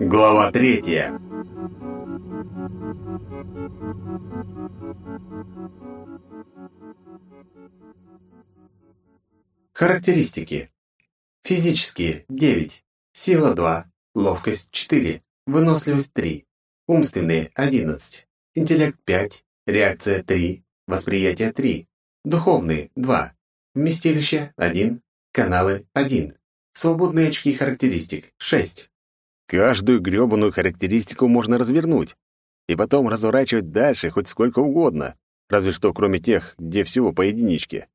Глава третья. Характеристики. Физические – 9, сила – 2, ловкость – 4, выносливость – 3, умственные – 11, интеллект – 5, реакция – 3, восприятие – 3, духовные – 2, вместилище – 1, каналы – 1, свободные очки характеристик – 6. Каждую грёбаную характеристику можно развернуть и потом разворачивать дальше хоть сколько угодно, разве что кроме тех, где всего по единичке.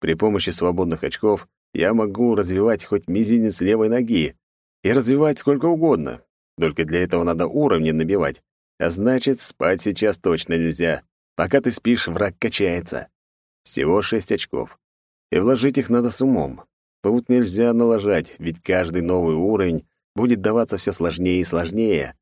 При помощи свободных очков я могу развивать хоть мизинец левой ноги и развивать сколько угодно. Только для этого надо уровни набивать. А значит, спать сейчас точно нельзя. Пока ты спишь, враг качается. Всего шесть очков. И вложить их надо с умом. Тут нельзя налажать, ведь каждый новый уровень будет даваться все сложнее и сложнее.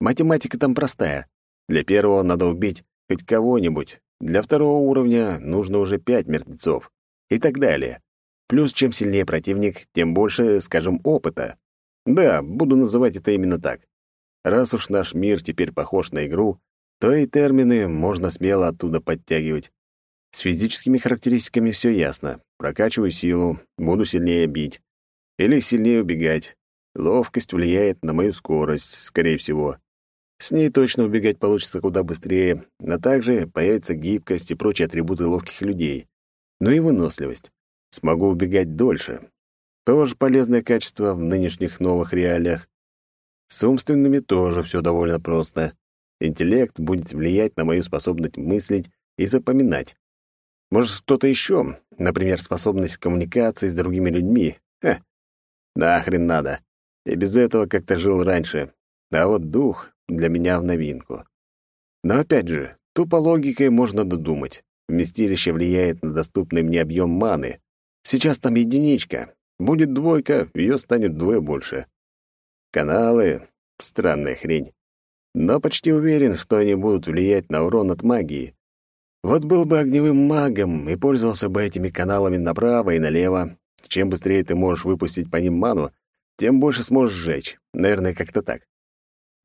Математика там простая. Для первого надо убить хоть кого-нибудь. Для второго уровня нужно уже пять мертвецов. И так далее. Плюс, чем сильнее противник, тем больше, скажем, опыта. Да, буду называть это именно так. Раз уж наш мир теперь похож на игру, то и термины можно смело оттуда подтягивать. С физическими характеристиками все ясно. Прокачиваю силу, буду сильнее бить. Или сильнее убегать. Ловкость влияет на мою скорость, скорее всего. С ней точно убегать получится куда быстрее, а также появится гибкость и прочие атрибуты ловких людей. Ну и выносливость. Смогу убегать дольше. Тоже полезное качество в нынешних новых реалиях. С умственными тоже все довольно просто. Интеллект будет влиять на мою способность мыслить и запоминать. Может, что-то еще, например, способность коммуникации с другими людьми. Ха, нахрен надо. И без этого как-то жил раньше. А вот дух для меня в новинку. Но опять же, тупо логикой можно додумать. Вместилище влияет на доступный мне объем маны. Сейчас там единичка. Будет двойка, ее станет двое больше. Каналы — странная хрень. Но почти уверен, что они будут влиять на урон от магии. Вот был бы огневым магом и пользовался бы этими каналами направо и налево. Чем быстрее ты можешь выпустить по ним ману, тем больше сможешь сжечь. Наверное, как-то так.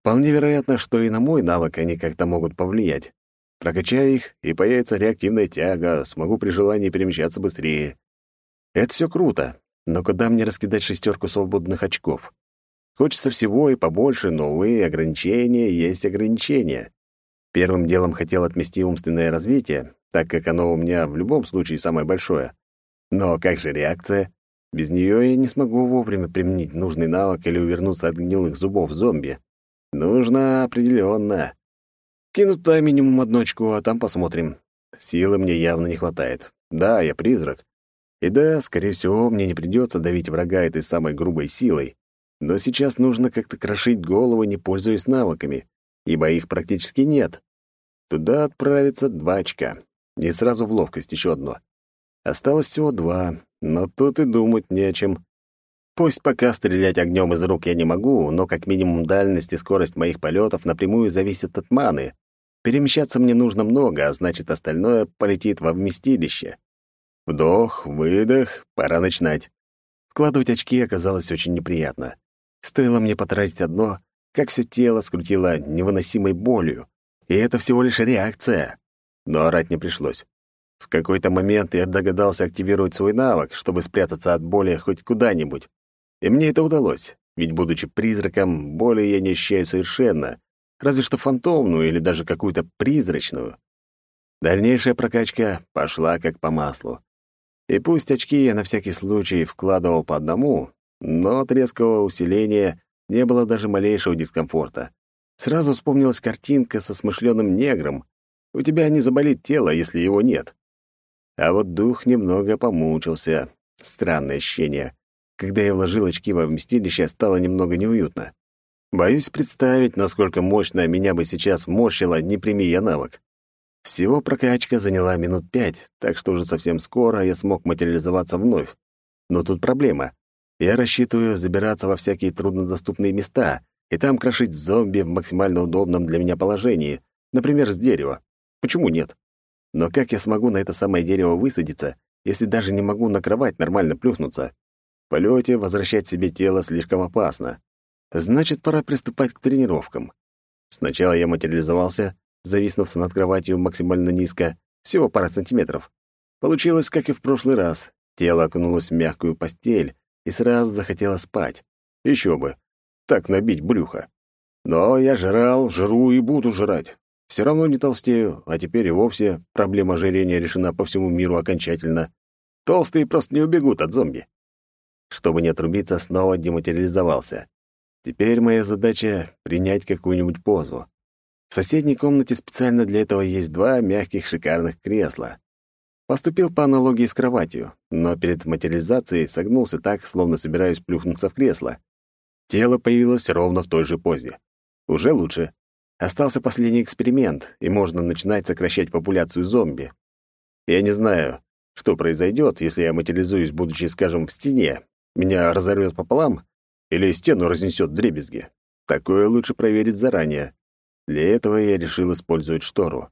Вполне вероятно, что и на мой навык они как-то могут повлиять. Прокачаю их, и появится реактивная тяга, смогу при желании перемещаться быстрее. Это все круто, но куда мне раскидать шестерку свободных очков? Хочется всего и побольше, но, увы, ограничения есть ограничения. Первым делом хотел отмести умственное развитие, так как оно у меня в любом случае самое большое. Но как же реакция? Без нее я не смогу вовремя применить нужный навык или увернуться от гнилых зубов зомби. Нужно определенно. Кину туда минимум одну очку, а там посмотрим. Силы мне явно не хватает. Да, я призрак. И да, скорее всего, мне не придется давить врага этой самой грубой силой. Но сейчас нужно как-то крошить голову, не пользуясь навыками, ибо их практически нет. Туда отправится два очка. И сразу в ловкость еще одно. Осталось всего два, но тут и думать не о чем. Пусть пока стрелять огнем из рук я не могу, но как минимум дальность и скорость моих полетов напрямую зависят от маны. Перемещаться мне нужно много, а значит, остальное полетит во вместилище. Вдох, выдох, пора начинать. Вкладывать очки оказалось очень неприятно. Стоило мне потратить одно, как все тело скрутило невыносимой болью. И это всего лишь реакция. Но орать не пришлось. В какой-то момент я догадался активировать свой навык, чтобы спрятаться от боли хоть куда-нибудь. И мне это удалось, ведь, будучи призраком, боли я не ощущаю совершенно, разве что фантомную или даже какую-то призрачную. Дальнейшая прокачка пошла как по маслу. И пусть очки я на всякий случай вкладывал по одному, но от резкого усиления не было даже малейшего дискомфорта. Сразу вспомнилась картинка со смышленым негром. У тебя не заболит тело, если его нет. А вот дух немного помучился. Странное ощущение. Когда я вложил очки во вместилище, стало немного неуютно. Боюсь представить, насколько мощно меня бы сейчас мощило, не прими я навык. Всего прокачка заняла минут пять, так что уже совсем скоро я смог материализоваться вновь. Но тут проблема. Я рассчитываю забираться во всякие труднодоступные места и там крошить зомби в максимально удобном для меня положении, например, с дерева. Почему нет? Но как я смогу на это самое дерево высадиться, если даже не могу на кровать нормально плюхнуться? В полете возвращать себе тело слишком опасно. Значит, пора приступать к тренировкам. Сначала я материализовался, зависнув над кроватью максимально низко, всего пара сантиметров. Получилось, как и в прошлый раз. Тело окунулось в мягкую постель и сразу захотело спать. Еще бы. Так набить брюхо. Но я жрал, жру и буду жрать. Все равно не толстею, а теперь и вовсе проблема ожирения решена по всему миру окончательно. Толстые просто не убегут от зомби. Чтобы не отрубиться, снова дематериализовался. Теперь моя задача — принять какую-нибудь позу. В соседней комнате специально для этого есть два мягких шикарных кресла. Поступил по аналогии с кроватью, но перед материализацией согнулся так, словно собираюсь плюхнуться в кресло. Тело появилось ровно в той же позе. Уже лучше. Остался последний эксперимент, и можно начинать сокращать популяцию зомби. Я не знаю, что произойдет, если я материализуюсь, будучи, скажем, в стене. Меня разорвет пополам или стену разнесет дребезги. Такое лучше проверить заранее. Для этого я решил использовать штору.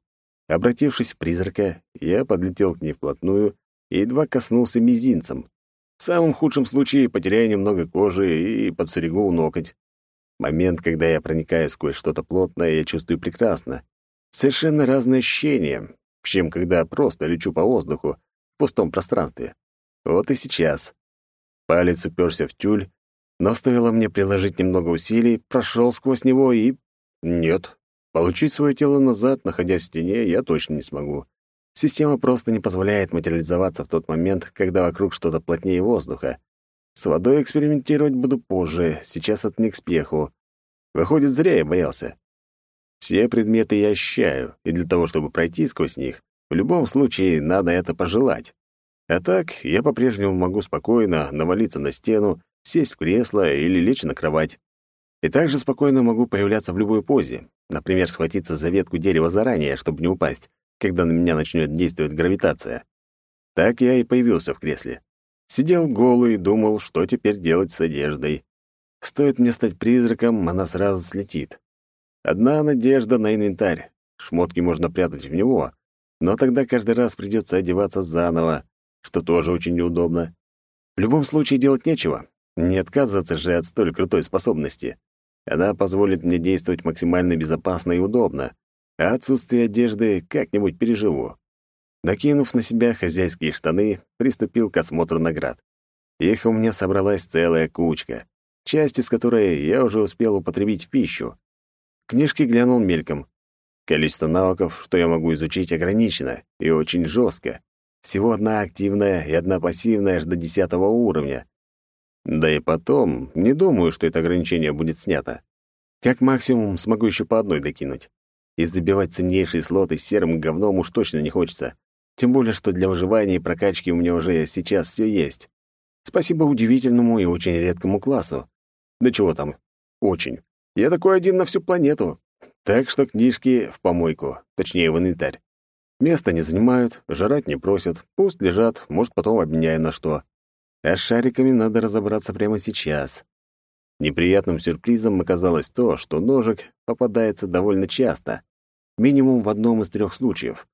Обратившись в призрака, я подлетел к ней вплотную и едва коснулся мизинцем. В самом худшем случае потеряю немного кожи и подстригу ноготь. Момент, когда я проникаю сквозь что-то плотное, я чувствую прекрасно. Совершенно разные ощущения, чем когда просто лечу по воздуху в пустом пространстве. Вот и сейчас. Палец уперся в тюль, но стоило мне приложить немного усилий, прошел сквозь него и... Нет, Получить свое тело назад, находясь в стене, я точно не смогу. Система просто не позволяет материализоваться в тот момент, когда вокруг что-то плотнее воздуха. С водой экспериментировать буду позже, сейчас это не к спеху. Выходит, зря я боялся. Все предметы я ощущаю, и для того, чтобы пройти сквозь них, в любом случае надо это пожелать. А так, я по-прежнему могу спокойно навалиться на стену, сесть в кресло или лечь на кровать. И также спокойно могу появляться в любой позе, Например, схватиться за ветку дерева заранее, чтобы не упасть, когда на меня начнет действовать гравитация. Так я и появился в кресле. Сидел голый, думал, что теперь делать с одеждой. Стоит мне стать призраком, она сразу слетит. Одна надежда на инвентарь. Шмотки можно прятать в него, но тогда каждый раз придется одеваться заново, что тоже очень неудобно. В любом случае делать нечего. Не отказываться же от столь крутой способности. Она позволит мне действовать максимально безопасно и удобно, а отсутствие одежды как-нибудь переживу. Накинув на себя хозяйские штаны, приступил к осмотру наград. Их у меня собралась целая кучка, часть из которой я уже успел употребить в пищу. Книжки глянул мельком. Количество навыков, что я могу изучить, ограничено и очень жестко. Всего одна активная и одна пассивная аж до десятого уровня. Да и потом, не думаю, что это ограничение будет снято. Как максимум смогу еще по одной докинуть. И забивать ценнейшие слоты серым говном уж точно не хочется. Тем более, что для выживания и прокачки у меня уже сейчас все есть. Спасибо удивительному и очень редкому классу. Да чего там? Очень. Я такой один на всю планету. Так что книжки в помойку, точнее, в инвентарь. Места не занимают, жрать не просят, пусть лежат, может, потом обменяю на что. А с шариками надо разобраться прямо сейчас. Неприятным сюрпризом оказалось то, что ножик попадается довольно часто, минимум в одном из трех случаев.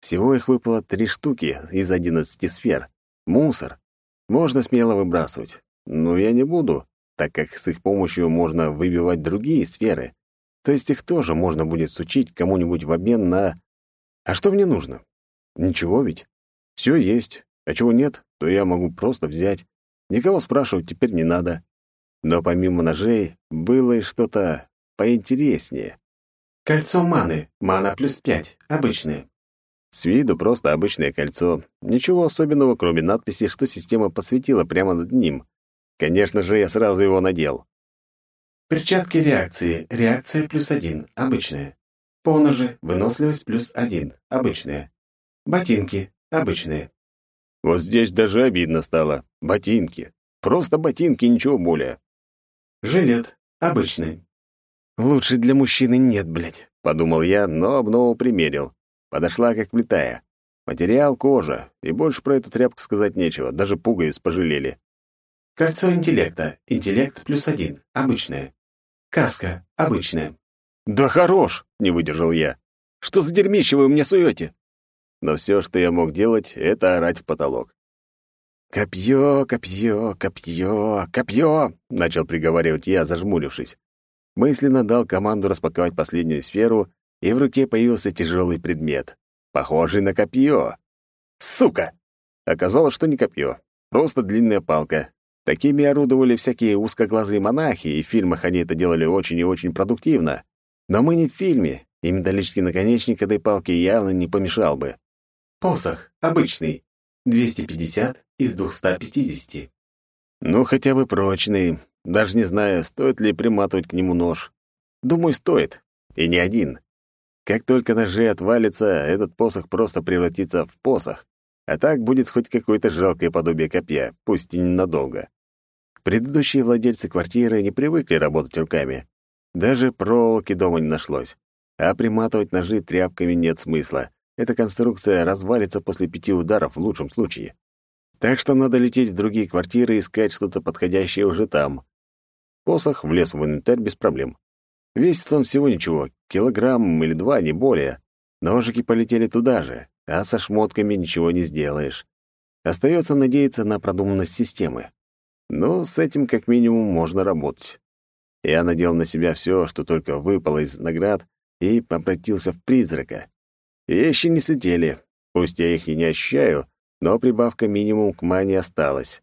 Всего их выпало три штуки из одиннадцати сфер. Мусор. Можно смело выбрасывать. Но я не буду, так как с их помощью можно выбивать другие сферы. То есть их тоже можно будет сучить кому-нибудь в обмен на... А что мне нужно? Ничего ведь. Все есть. А чего нет, то я могу просто взять. Никого спрашивать теперь не надо. Но помимо ножей было и что-то поинтереснее. Кольцо маны. Мана плюс пять. Обычное. С виду просто обычное кольцо. Ничего особенного, кроме надписи, что система посветила прямо над ним. Конечно же, я сразу его надел. Перчатки реакции. Реакция плюс один. Обычная. Поножи. Выносливость плюс один. Обычная. Ботинки. Обычные. Вот здесь даже обидно стало. Ботинки. Просто ботинки, ничего более. Жилет. Обычный. Лучше для мужчины нет, блядь, подумал я, но обнову примерил. Подошла как влетая. Материал — кожа, и больше про эту тряпку сказать нечего, даже пуговиц пожалели. Кольцо интеллекта. Интеллект плюс один. Обычное. Каска. Обычная. «Да хорош!» — не выдержал я. «Что за дерьмище вы мне суете?» но все, что я мог делать, это орать в потолок. «Копье, копье, копье, копье!» — начал приговаривать я, зажмурившись. Мысленно дал команду распаковать последнюю сферу, и в руке появился тяжелый предмет, похожий на копье. «Сука!» Оказалось, что не копье, просто длинная палка. Такими орудовали всякие узкоглазые монахи, и в фильмах они это делали очень и очень продуктивно. Но мы не в фильме, и металлический наконечник этой палки явно не помешал бы. Посох. Обычный. 250 из 250. Ну, хотя бы прочный. Даже не знаю, стоит ли приматывать к нему нож. Думаю, стоит. И не один. Как только ножи отвалится, этот посох просто превратится в посох. А так будет хоть какое-то жалкое подобие копья, пусть и ненадолго. Предыдущие владельцы квартиры не привыкли работать руками. Даже проволоки дома не нашлось. А приматывать ножи тряпками нет смысла. Эта конструкция развалится после пяти ударов в лучшем случае. Так что надо лететь в другие квартиры и искать что-то подходящее уже там. Посох влез в инвентарь без проблем. Весит он всего ничего, килограмм или два, не более. Ножики полетели туда же, а со шмотками ничего не сделаешь. Остается надеяться на продуманность системы. Но с этим как минимум можно работать. Я надел на себя все, что только выпало из наград, и обратился в призрака. Вещи не слетели. Пусть я их и не ощущаю, но прибавка минимум к мане осталась.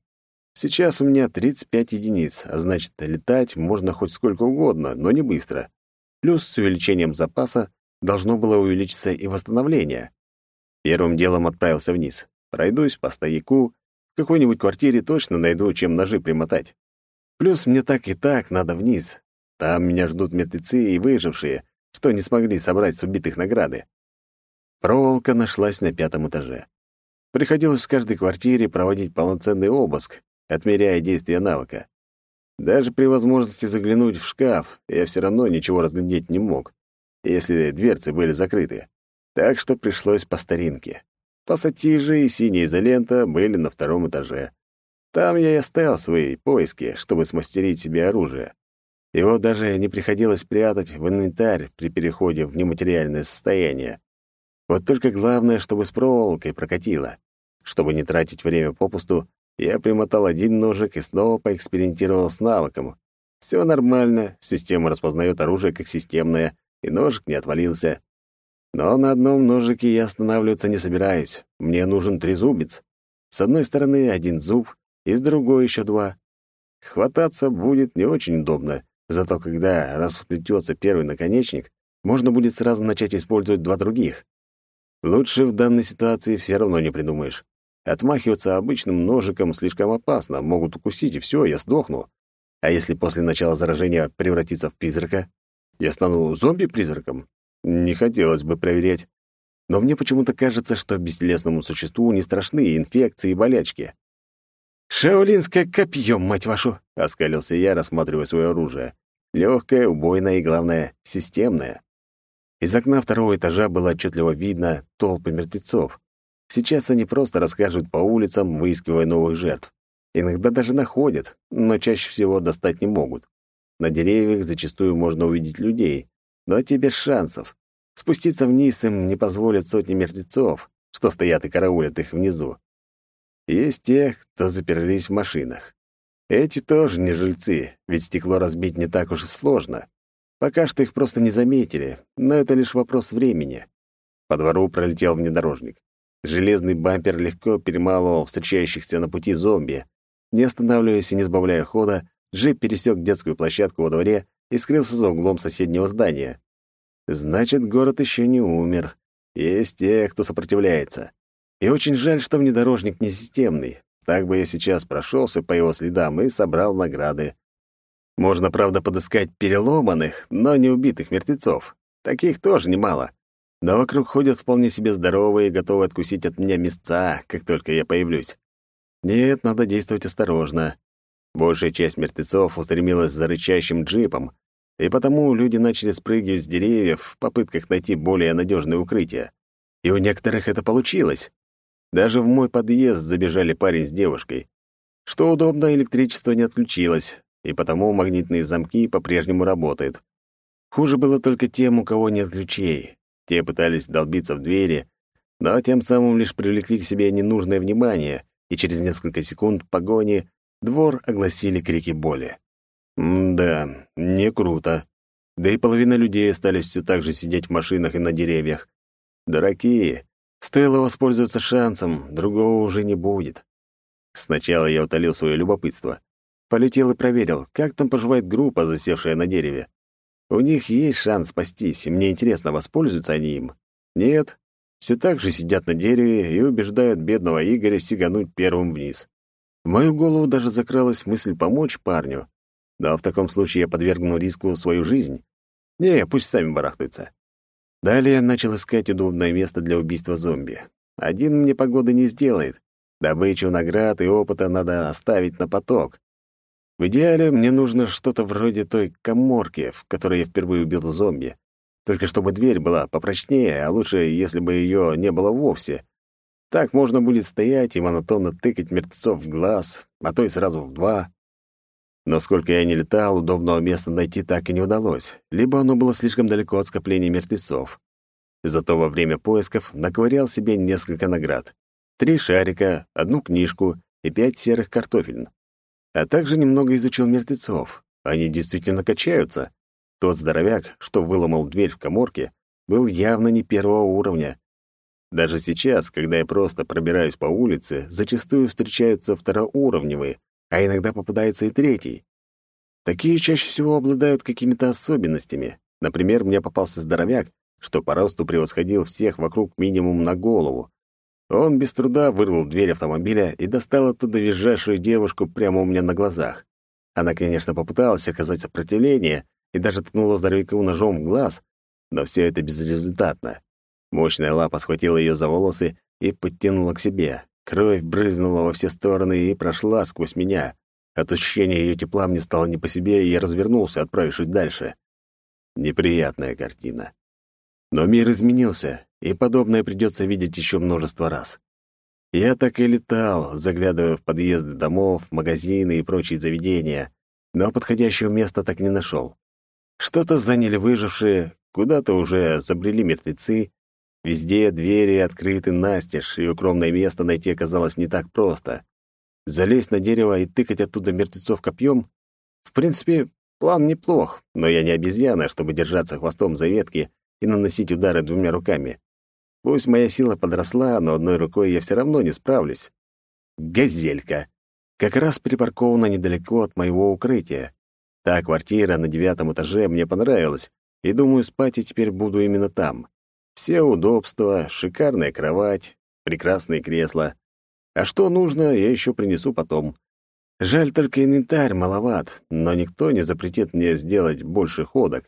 Сейчас у меня 35 единиц, а значит, летать можно хоть сколько угодно, но не быстро. Плюс с увеличением запаса должно было увеличиться и восстановление. Первым делом отправился вниз. Пройдусь по стояку, в какой-нибудь квартире точно найду, чем ножи примотать. Плюс мне так и так надо вниз. Там меня ждут мертвецы и выжившие, что не смогли собрать с убитых награды. Проволока нашлась на пятом этаже. Приходилось в каждой квартире проводить полноценный обыск, отмеряя действия навыка. Даже при возможности заглянуть в шкаф я все равно ничего разглядеть не мог, если дверцы были закрыты. Так что пришлось по старинке. Пассатижи и синяя изолента были на втором этаже. Там я и оставил свои поиски, чтобы смастерить себе оружие. Его даже не приходилось прятать в инвентарь при переходе в нематериальное состояние. Вот только главное, чтобы с проволокой прокатило. Чтобы не тратить время попусту, я примотал один ножик и снова поэкспериментировал с навыком. Все нормально, система распознает оружие как системное, и ножик не отвалился. Но на одном ножике я останавливаться не собираюсь. Мне нужен трезубец. С одной стороны один зуб, и с другой еще два. Хвататься будет не очень удобно, зато когда расплетется первый наконечник, можно будет сразу начать использовать два других. Лучше в данной ситуации все равно не придумаешь. Отмахиваться обычным ножиком слишком опасно, могут укусить, и все, я сдохну. А если после начала заражения превратиться в призрака? Я стану зомби-призраком? Не хотелось бы проверять. Но мне почему-то кажется, что бестелесному существу не страшны инфекции и болячки. «Шаолинское копье, мать вашу!» — оскалился я, рассматривая свое оружие. Легкое, убойное и, главное, системное. Из окна второго этажа было отчетливо видно толпы мертвецов. Сейчас они просто расхаживают по улицам, выискивая новых жертв. Иногда даже находят, но чаще всего достать не могут. На деревьях зачастую можно увидеть людей, но те без шансов. Спуститься вниз им не позволят сотни мертвецов, что стоят и караулят их внизу. Есть те, кто заперлись в машинах. Эти тоже не жильцы, ведь стекло разбить не так уж и сложно. Пока что их просто не заметили, но это лишь вопрос времени. По двору пролетел внедорожник. Железный бампер легко перемалывал встречающихся на пути зомби. Не останавливаясь и не сбавляя хода, джип пересек детскую площадку во дворе и скрылся за углом соседнего здания. Значит, город еще не умер. Есть те, кто сопротивляется. И очень жаль, что внедорожник не системный. Так бы я сейчас прошелся по его следам и собрал награды. Можно, правда, подыскать переломанных, но не убитых мертвецов. Таких тоже немало. Но вокруг ходят вполне себе здоровые и готовы откусить от меня места, как только я появлюсь. Нет, надо действовать осторожно. Большая часть мертвецов устремилась за рычащим джипом, и потому люди начали спрыгивать с деревьев в попытках найти более надежное укрытие. И у некоторых это получилось. Даже в мой подъезд забежали парень с девушкой. Что удобно, электричество не отключилось, и потому магнитные замки по-прежнему работают. Хуже было только тем, у кого нет ключей. Те пытались долбиться в двери, но тем самым лишь привлекли к себе ненужное внимание и через несколько секунд погони двор огласили крики боли. М-да, не круто. Да и половина людей остались все так же сидеть в машинах и на деревьях. Дураки. Стоило воспользоваться шансом, другого уже не будет. Сначала я утолил свое любопытство. Полетел и проверил, как там поживает группа, засевшая на дереве. У них есть шанс спастись, и мне интересно, воспользуются они им. Нет, все так же сидят на дереве и убеждают бедного Игоря сигануть первым вниз. В мою голову даже закралась мысль помочь парню, но в таком случае я подвергну риску свою жизнь. Не, пусть сами барахтаются. Далее я начал искать удобное место для убийства зомби. Один мне погоды не сделает. Добычу наград и опыта надо оставить на поток. В идеале мне нужно что-то вроде той коморки, в которой я впервые убил зомби. Только чтобы дверь была попрочнее, а лучше, если бы ее не было вовсе. Так можно будет стоять и монотонно тыкать мертвецов в глаз, а то и сразу в два. Но сколько я не летал, удобного места найти так и не удалось, либо оно было слишком далеко от скопления мертвецов. Зато во время поисков наковырял себе несколько наград. Три шарика, одну книжку и пять серых картофелин. А также немного изучил мертвецов. Они действительно качаются. Тот здоровяк, что выломал дверь в коморке, был явно не первого уровня. Даже сейчас, когда я просто пробираюсь по улице, зачастую встречаются второуровневые, а иногда попадается и третий. Такие чаще всего обладают какими-то особенностями. Например, мне попался здоровяк, что по росту превосходил всех вокруг минимум на голову. Он без труда вырвал дверь автомобиля и достал оттуда визжавшую девушку прямо у меня на глазах. Она, конечно, попыталась оказать сопротивление и даже ткнула здоровяку ножом в глаз, но все это безрезультатно. Мощная лапа схватила ее за волосы и подтянула к себе. Кровь брызнула во все стороны и прошла сквозь меня. От ощущения ее тепла мне стало не по себе, и я развернулся, отправившись дальше. Неприятная картина. Но мир изменился, и подобное придется видеть еще множество раз. Я так и летал, заглядывая в подъезды домов, магазины и прочие заведения, но подходящего места так не нашел. Что-то заняли выжившие, куда-то уже забрели мертвецы, Везде двери открыты настежь, и укромное место найти оказалось не так просто. Залезть на дерево и тыкать оттуда мертвецов копьем? В принципе, план неплох, но я не обезьяна, чтобы держаться хвостом за ветки и наносить удары двумя руками. Пусть моя сила подросла, но одной рукой я все равно не справлюсь. Газелька. Как раз припаркована недалеко от моего укрытия. Та квартира на девятом этаже мне понравилась, и думаю, спать я теперь буду именно там. Все удобства, шикарная кровать, прекрасные кресла. А что нужно, я еще принесу потом. Жаль, только инвентарь маловат, но никто не запретит мне сделать больше ходок.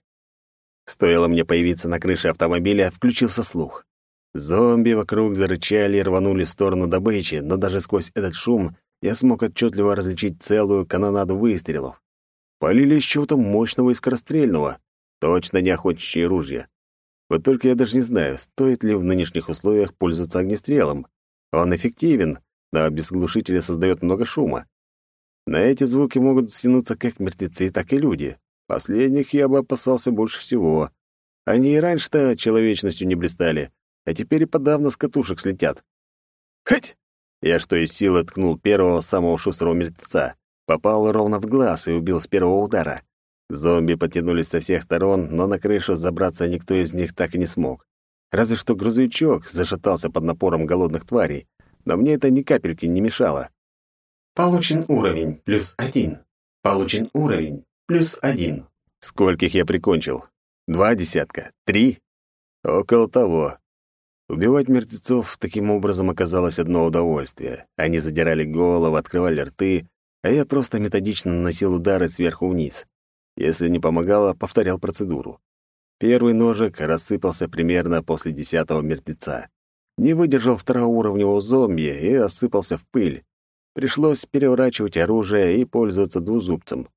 Стоило мне появиться на крыше автомобиля, включился слух. Зомби вокруг зарычали и рванули в сторону добычи, но даже сквозь этот шум я смог отчетливо различить целую канонаду выстрелов. Полили из чего-то мощного и скорострельного, точно не охотничьи ружья. Вот только я даже не знаю, стоит ли в нынешних условиях пользоваться огнестрелом. Он эффективен, но без глушителя создает много шума. На эти звуки могут стянуться как мертвецы, так и люди. Последних я бы опасался больше всего. Они и раньше-то человечностью не блистали, а теперь и подавно с катушек слетят. Хоть! Я что из силы ткнул первого самого шустрого мертвеца. Попал ровно в глаз и убил с первого удара. Зомби потянулись со всех сторон, но на крышу забраться никто из них так и не смог. Разве что грузовичок зашатался под напором голодных тварей, но мне это ни капельки не мешало. Получен уровень плюс один. Получен уровень плюс один. Скольких я прикончил? Два десятка? Три? Около того. Убивать мертвецов таким образом оказалось одно удовольствие. Они задирали головы, открывали рты, а я просто методично наносил удары сверху вниз. Если не помогало, повторял процедуру. Первый ножик рассыпался примерно после десятого мертвеца. Не выдержал второуровневого зомби и осыпался в пыль. Пришлось переворачивать оружие и пользоваться двузубцем.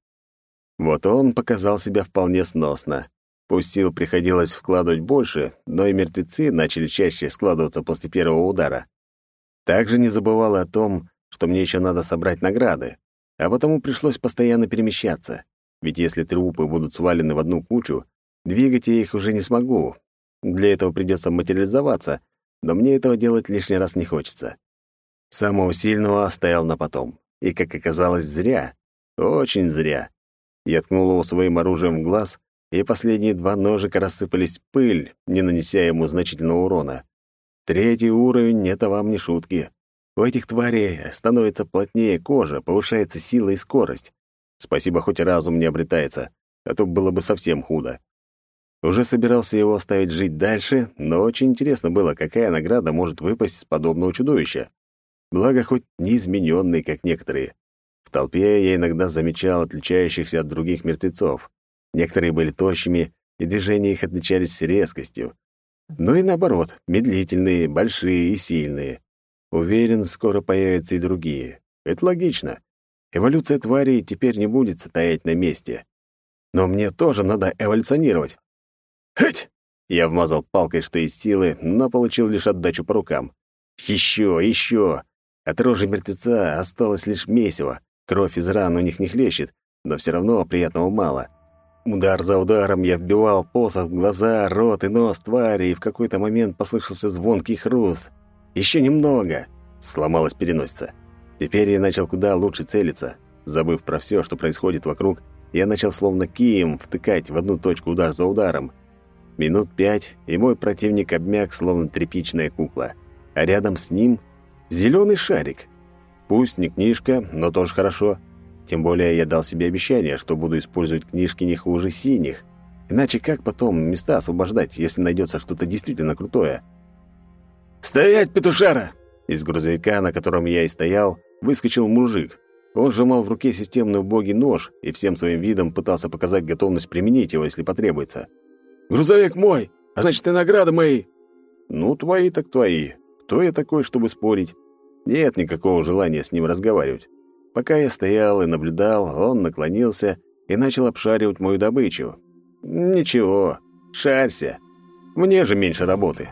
Вот он показал себя вполне сносно. Пусть сил приходилось вкладывать больше, но и мертвецы начали чаще складываться после первого удара. Также не забывал о том, что мне еще надо собрать награды, а потому пришлось постоянно перемещаться. Ведь если трупы будут свалены в одну кучу, двигать я их уже не смогу. Для этого придется материализоваться, но мне этого делать лишний раз не хочется. Самого сильного оставил на потом. И, как оказалось, зря. Очень зря. Я ткнул его своим оружием в глаз, и последние два ножика рассыпались в пыль, не нанеся ему значительного урона. Третий уровень — это вам не шутки. У этих тварей становится плотнее кожа, повышается сила и скорость. Спасибо, хоть разум не обретается, а то было бы совсем худо. Уже собирался его оставить жить дальше, но очень интересно было, какая награда может выпасть с подобного чудовища. Благо, хоть не измененный, как некоторые. Толпе я иногда замечал отличающихся от других мертвецов. Некоторые были тощими, и движения их отличались резкостью. Ну и наоборот, медлительные, большие и сильные. Уверен, скоро появятся и другие. Это логично. Эволюция тварей теперь не будет стоять на месте. Но мне тоже надо эволюционировать. Хыть! Я вмазал палкой, что из силы, но получил лишь отдачу по рукам. Еще, еще! От рожи мертвеца осталось лишь месиво. Кровь из ран у них не хлещет, но все равно приятного мало. Удар за ударом я вбивал посох в глаза, рот и нос твари, и в какой-то момент послышался звонкий хруст. Еще немного. Сломалась переносица. Теперь я начал куда лучше целиться. Забыв про все, что происходит вокруг, я начал словно кием втыкать в одну точку удар за ударом. Минут пять, и мой противник обмяк, словно тряпичная кукла. А рядом с ним зеленый шарик. Пусть не книжка, но тоже хорошо. Тем более я дал себе обещание, что буду использовать книжки не хуже синих. Иначе как потом места освобождать, если найдется что-то действительно крутое? «Стоять, петушара!» Из грузовика, на котором я и стоял, выскочил мужик. Он сжимал в руке системный убогий нож и всем своим видом пытался показать готовность применить его, если потребуется. «Грузовик мой, а значит, и награды мои!» «Ну, твои так твои. Кто я такой, чтобы спорить? Нет никакого желания с ним разговаривать. Пока я стоял и наблюдал, он наклонился и начал обшаривать мою добычу. Ничего, шарься. Мне же меньше работы.